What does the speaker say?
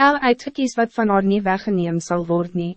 El uitgekies wat van haar niet weggeneem zal worden. Nie.